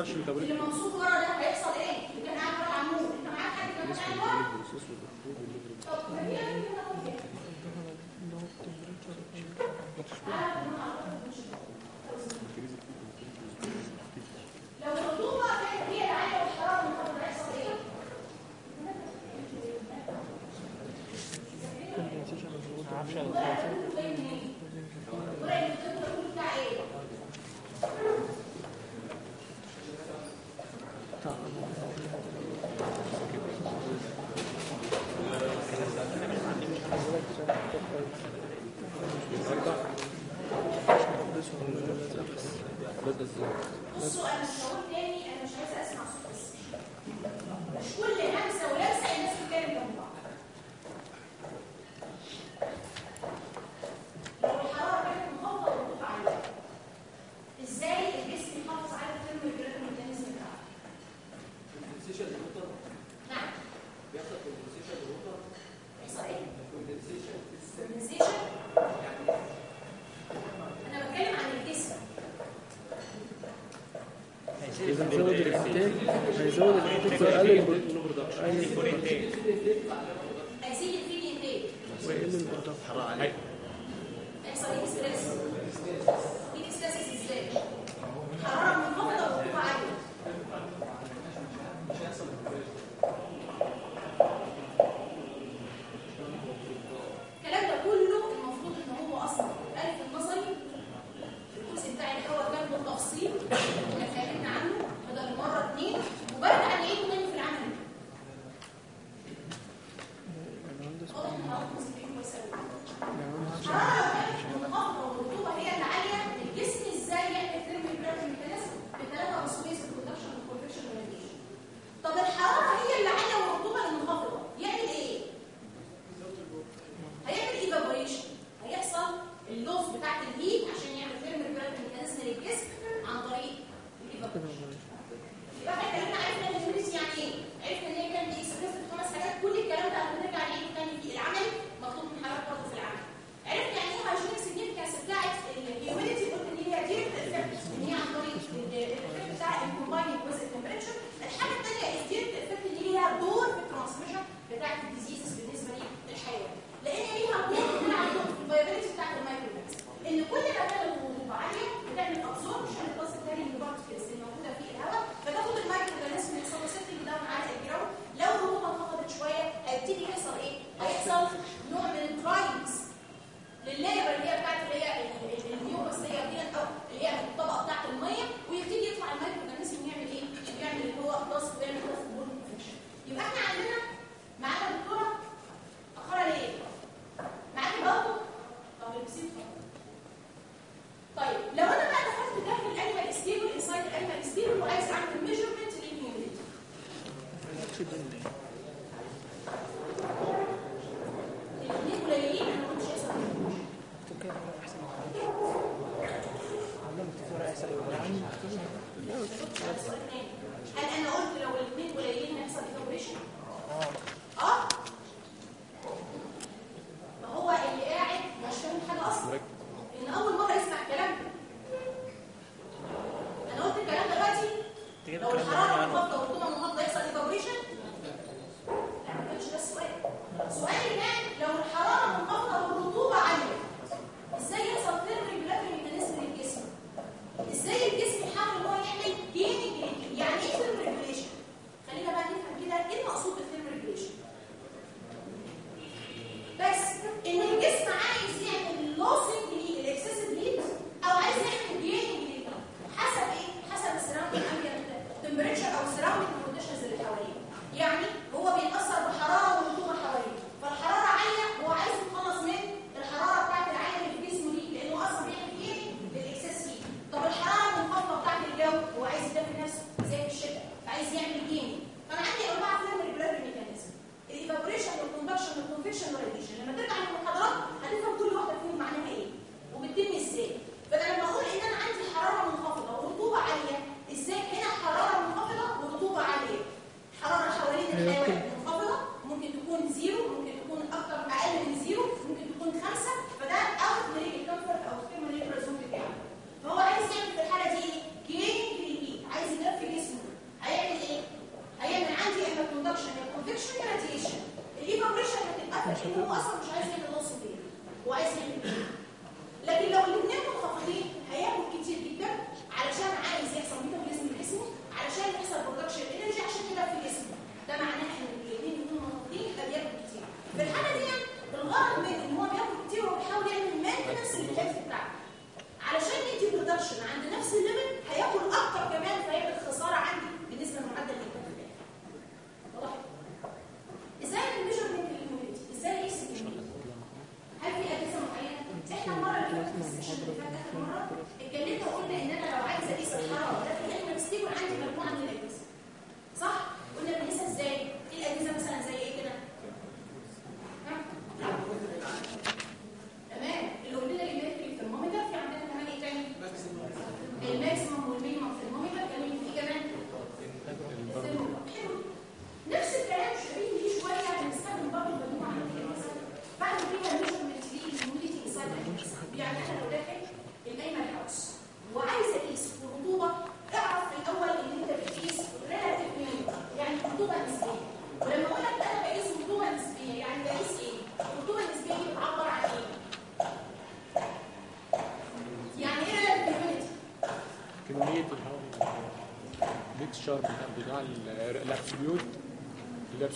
يحصلش ميتابوليك اللي منصوب ورا ده هيحصل إيه؟ انت معاك ورا العمود انت معاك حد كان ورا. طب هي إيه؟ لو الرطوبه كانت هي العاليه والحراره هيحصل إيه؟ Demonstrationen, intellektuellen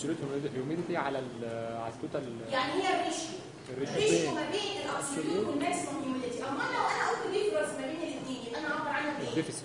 ال absolute humidity على على ال total يعني هي الريشيو. الريشيو ما بين الابسولوت والماكسيموم humidity أما لو أنا قلت difference ما بين الاثنين أنا هعبر عنها بايه؟ deficit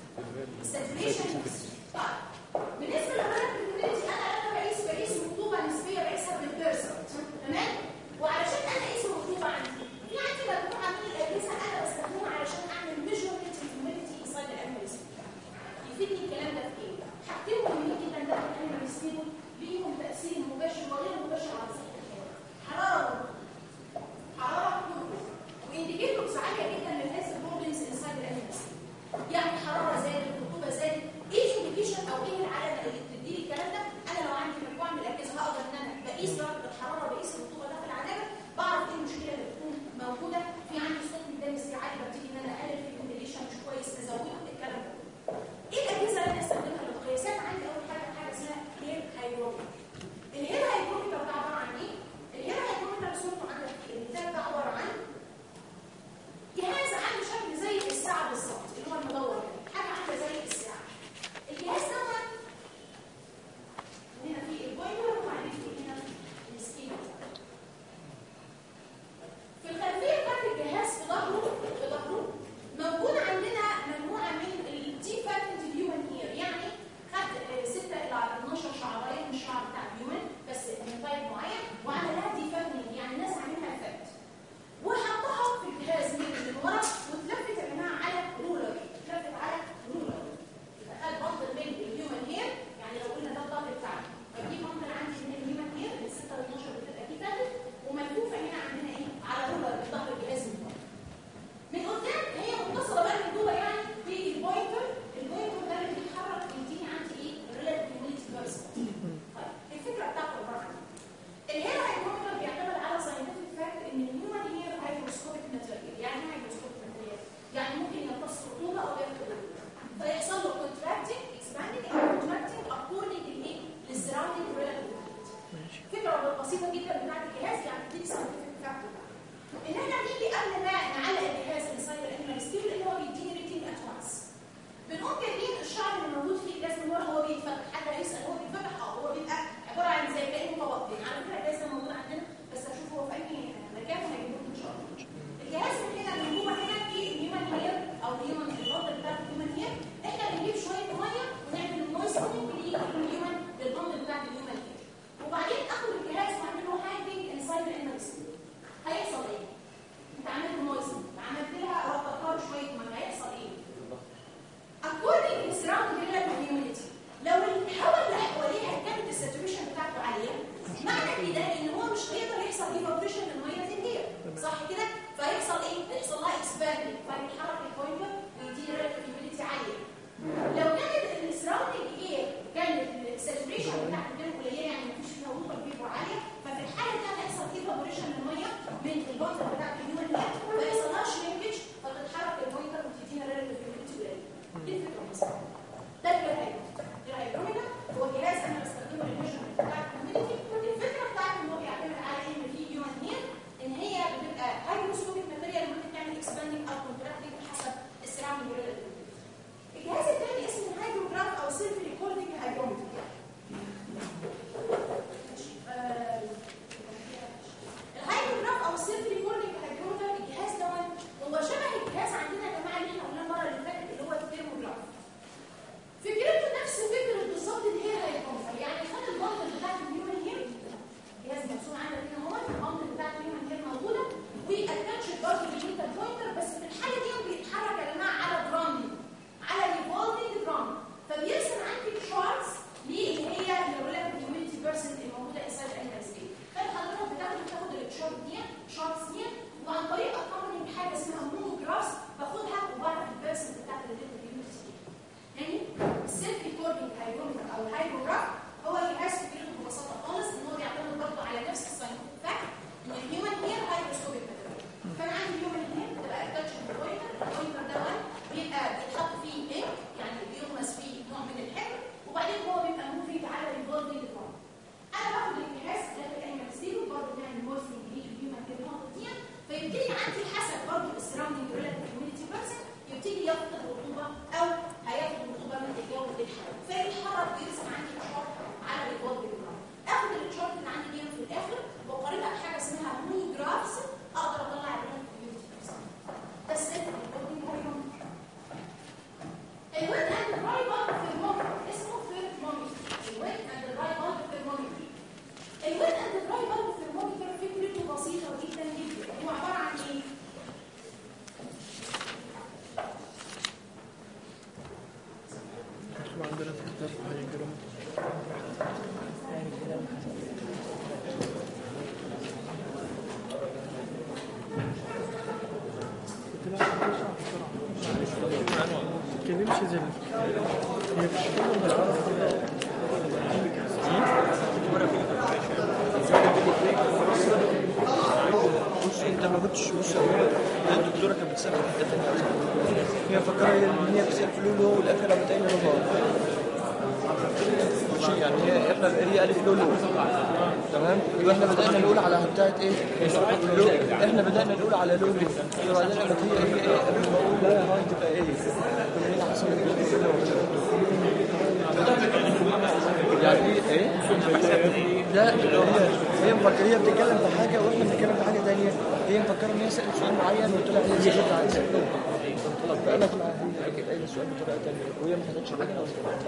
وهي ما ولا كانت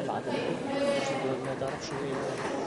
طلعت ما تعرفش إيه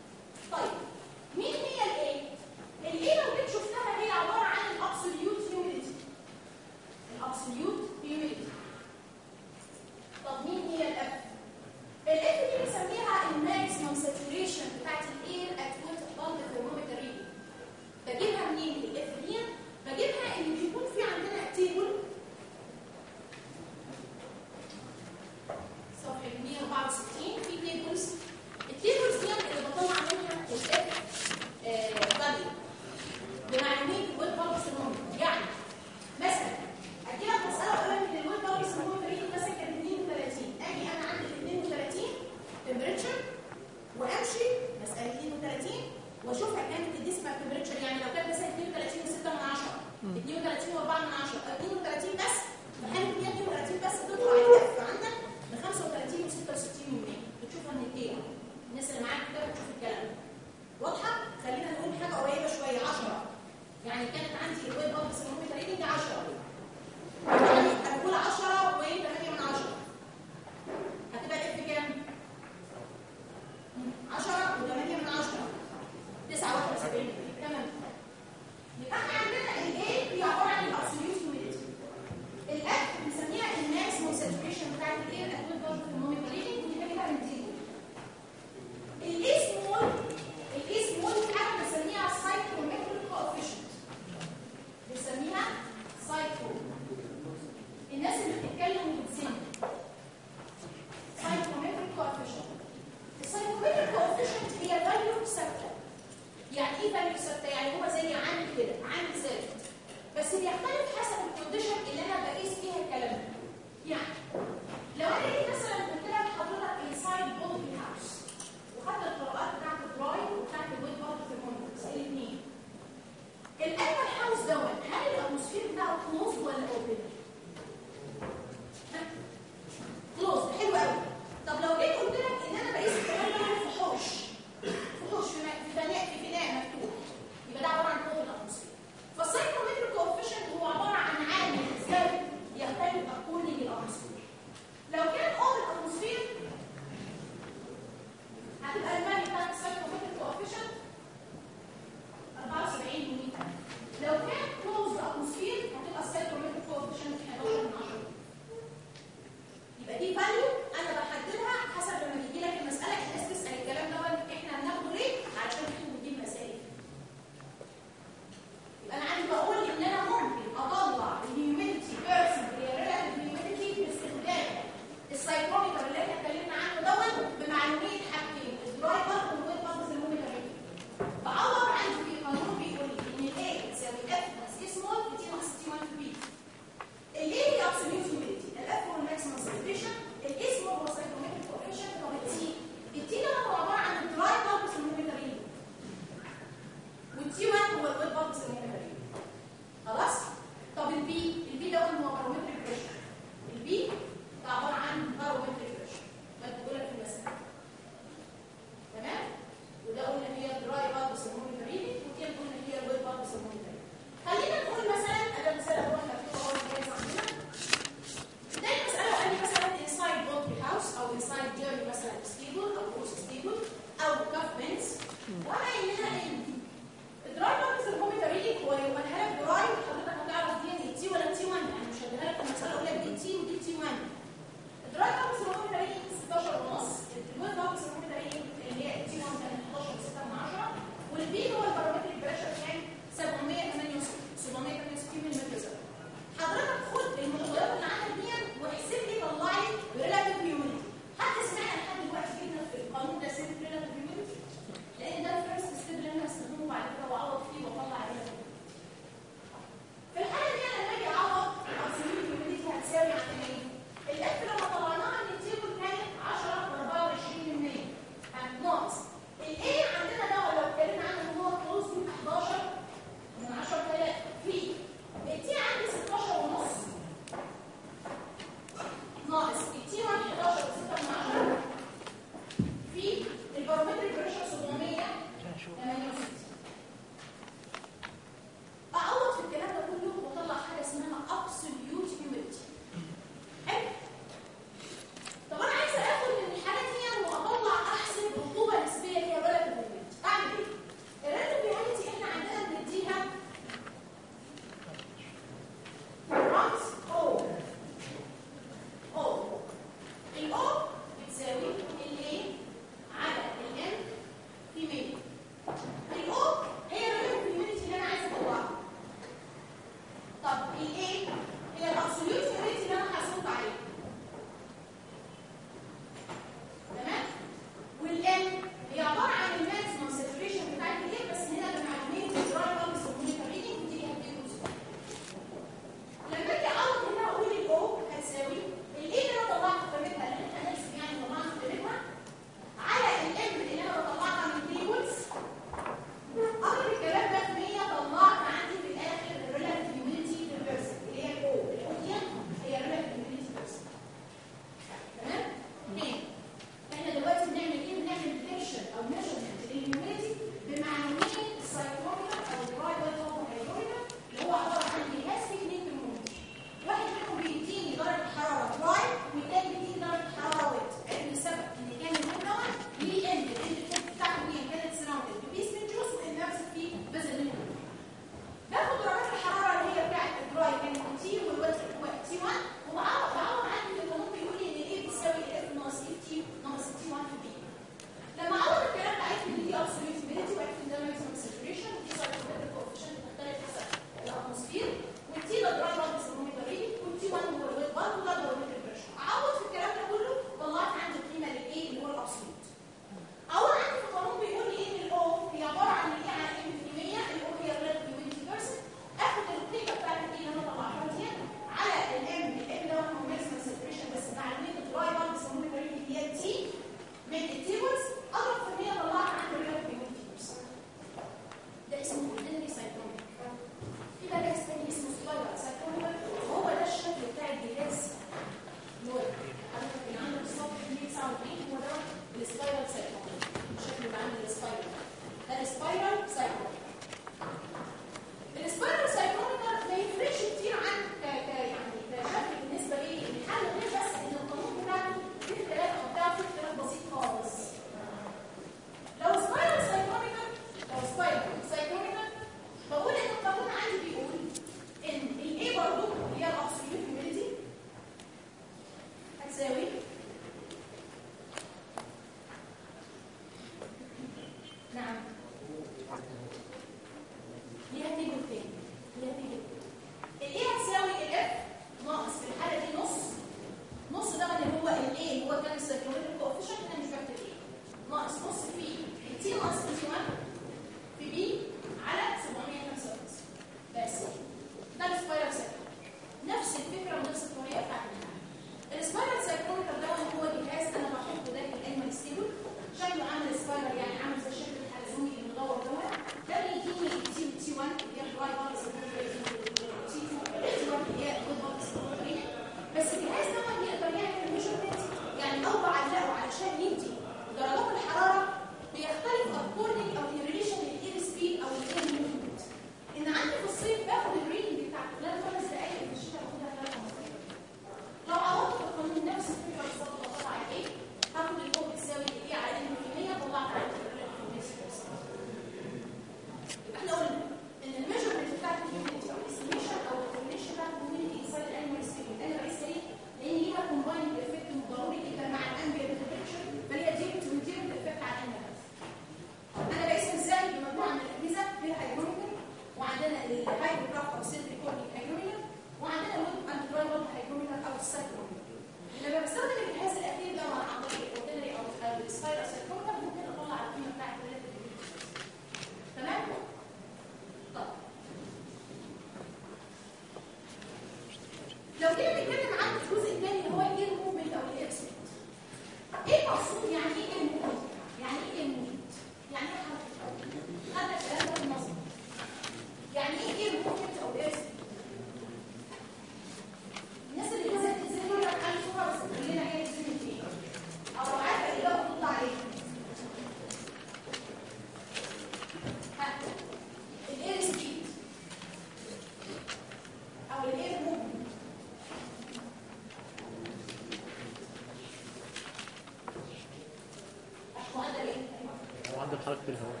حضرتك بالهواء.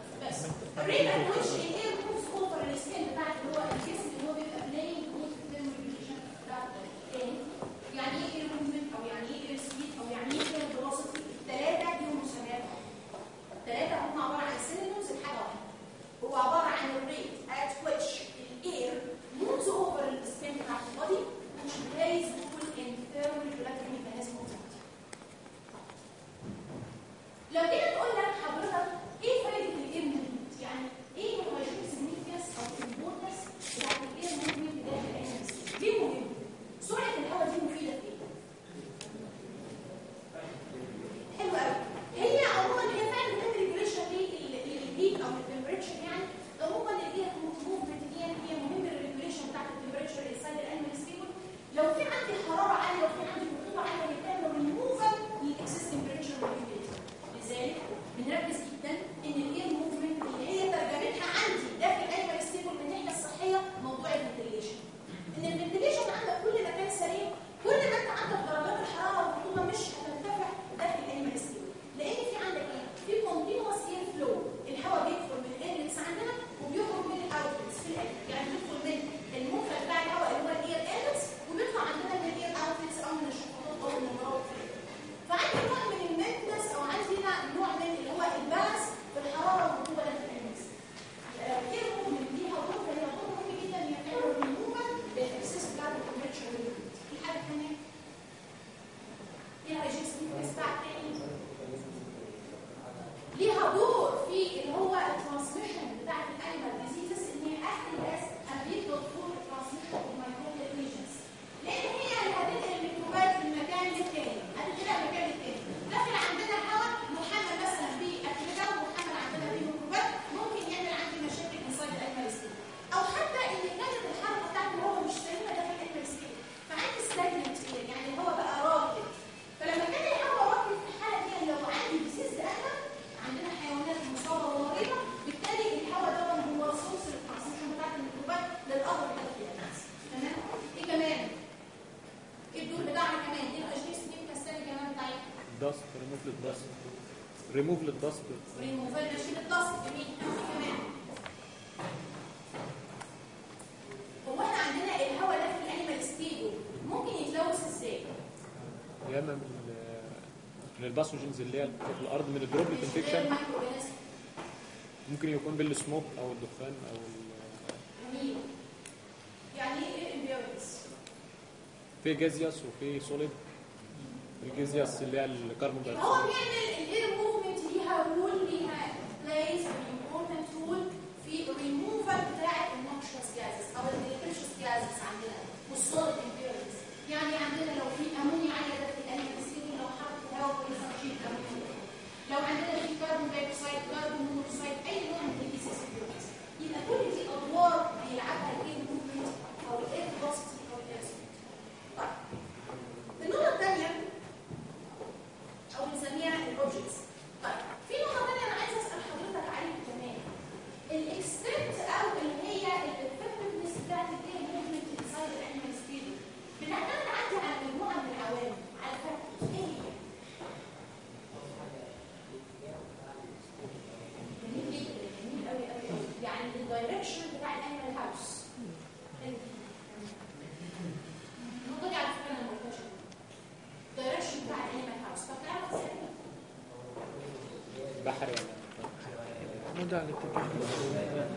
الريت ات which hair هو الجسم ريموف للضغط ريموف نشيل الضغط جميل كمان هو إحنا عندنا الهواء ده في ال animal stable ممكن يتلوث إزاي؟ يا أما من من ال pathogens اللي هي في الأرض من ال droplet infection ممكن يكون بالسموك أو الدخان أو ال يعني إيه impurities؟ في gaseous وفي solid الجازياس اللي هي الكربون دايوكسيد. باك سايد جارد أي نوع من الديزيز يبقى كل دي أدوار هيلعبها الايه أو الايه بلس ال direction بتاع ال animal house النقطه دي على فكره أنا ما قلتهاش ال direction بتاع ال animal house طب تعرف بحر ولا مدى الاتجاه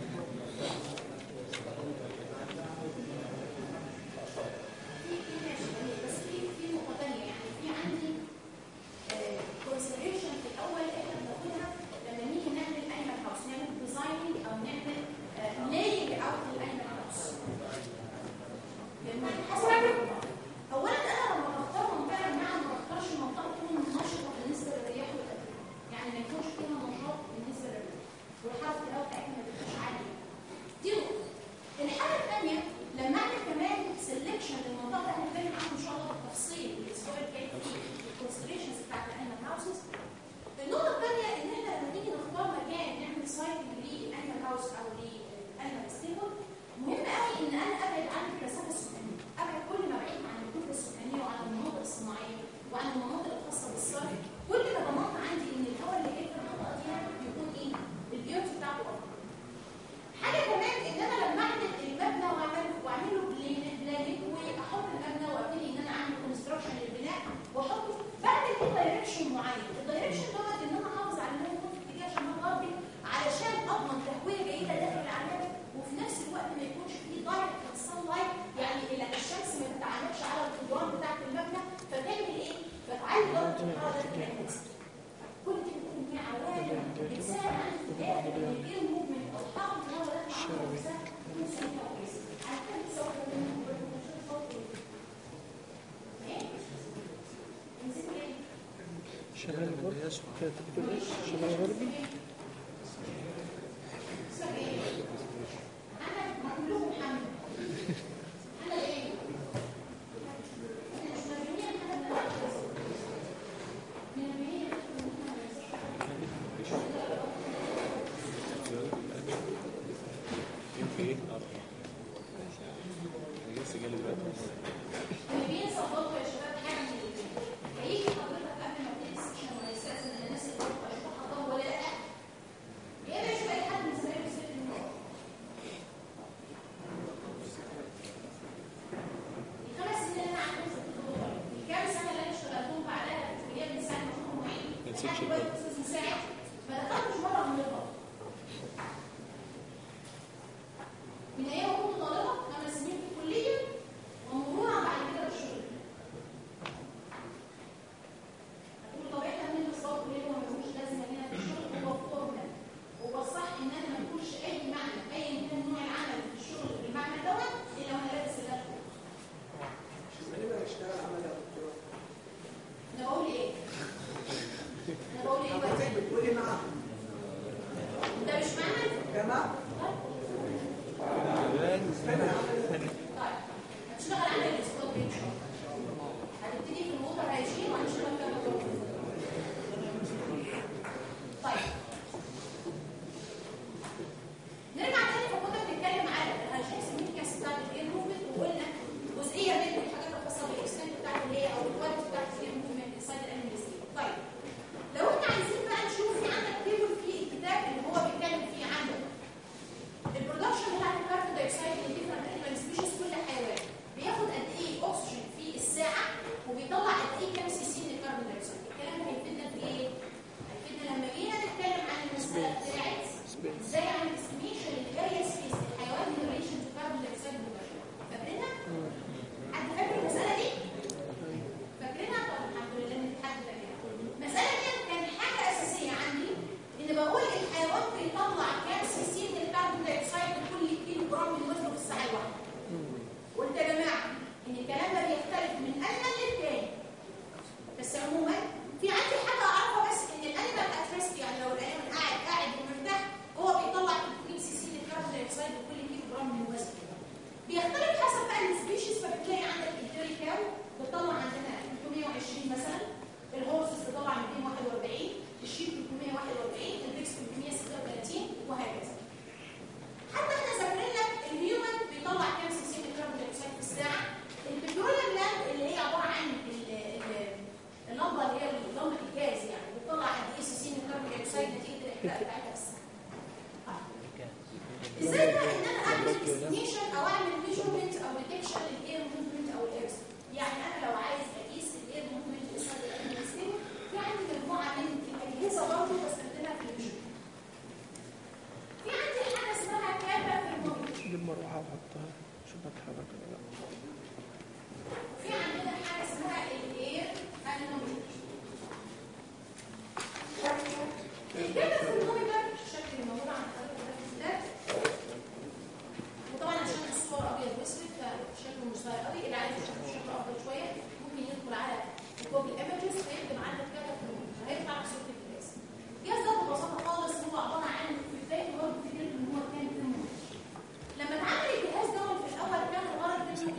شمال غربي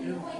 you.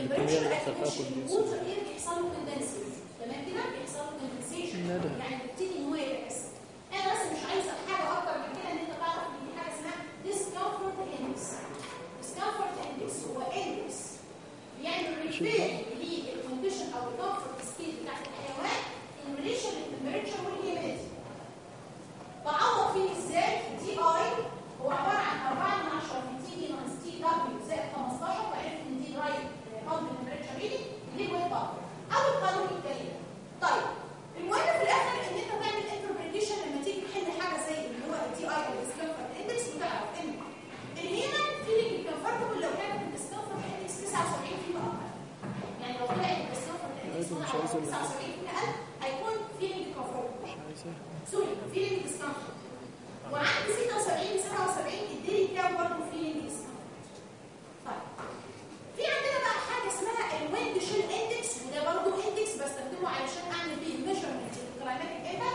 الكميه اللي بتحصل فيها يحصل له condensation تمام كده؟ بيحصل له condensation يعني بيبتدي إن هو يعكس أنا بس مش عايزة حاجة أكتر من كده إن أنت تعرف إن في حاجة اسمها discomfort index discomfort index هو index يعني reveal لل condition أو ال comfort scale بتاعت الحيوان in relation لل temperature وال humidity بعوض فيه إزاي؟ DI هو عبارة عن 4 من 10 بتيجي ناقص TW زائد 15 بعرف إن دي right طيب المهم في الآخر إن أنت تعمل interpretation لما تيجي تحل حاجة زي اللي هو اي index وتعرف إن feeling لو index 79 يعني لو طلعت index 79 أقل هيكون feeling sorry feeling discomfort وعند 76 ل 77 اديني كام برضه feeling في عندنا بقى حاجة اسمها ال wind chill index وده برضه index بستخدمه علشان أعمل بيه measurement لل climatic data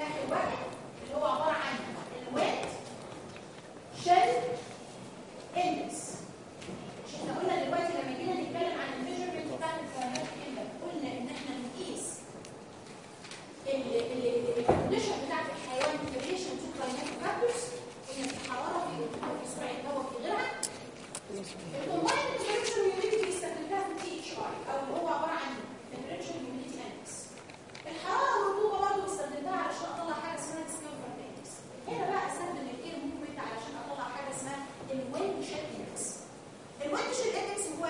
اخر واحد اللي هو عبارة عن ال wind chill index. مش إحنا قلنا دلوقتي لما جينا نتكلم عن ال measurement بتاع ال climatic data قلنا إن إحنا بنقيس ال condition بتاعت الحيوان في relation to climatic factors قلنا في الحرارة في الأسبوع الهواء في غيرها. والموبايل ريفرنشال الحراره والرطوبه برضه بستخدمها علشان اطلع حاجة اسمها ديسكمفورت انكس هو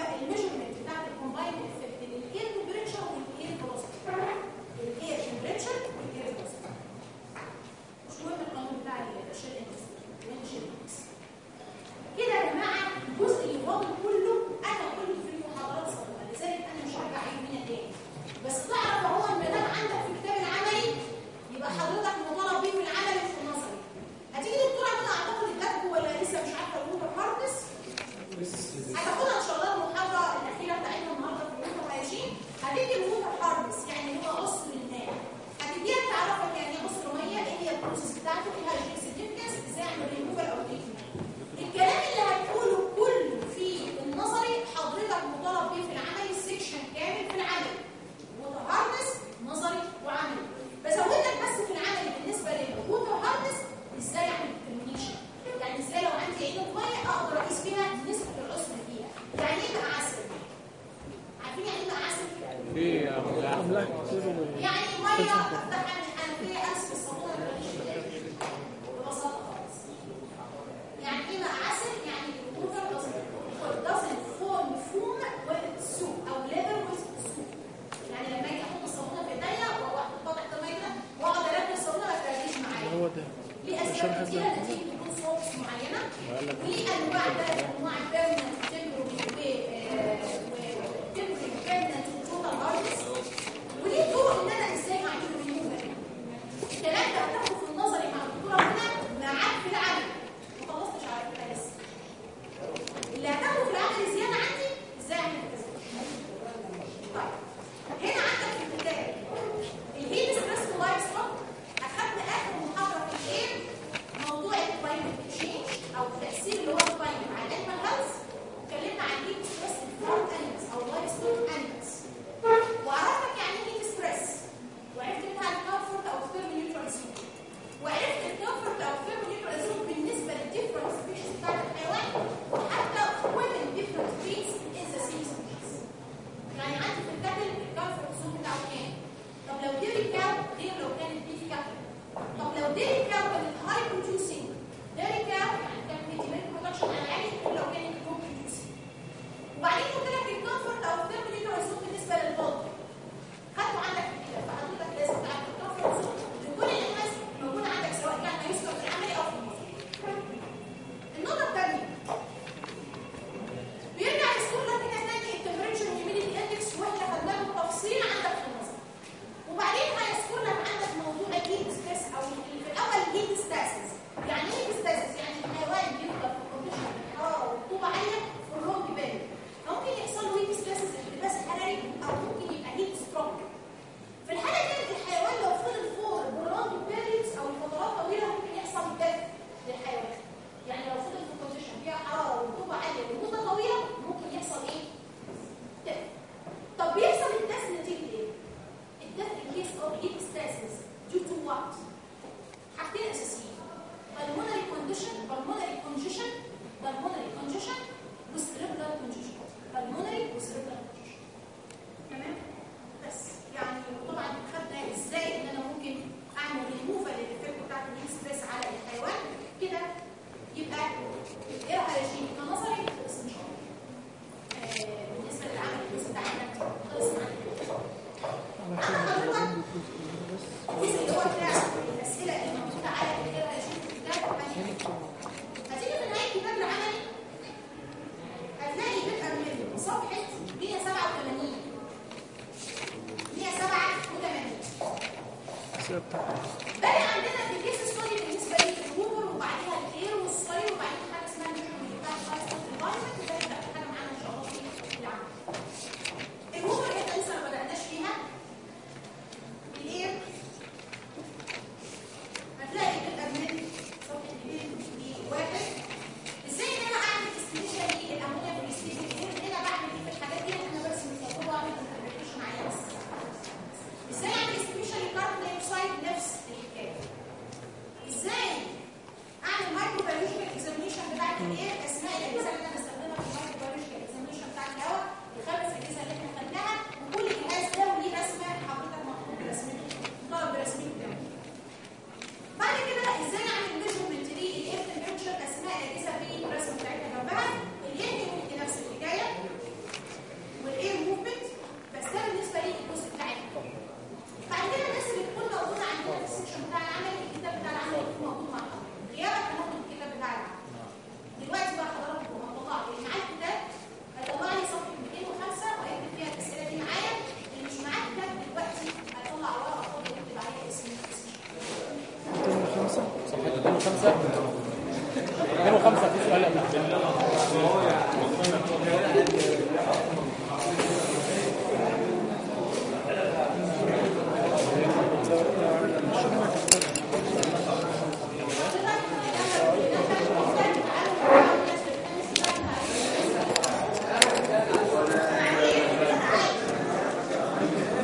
어렵다.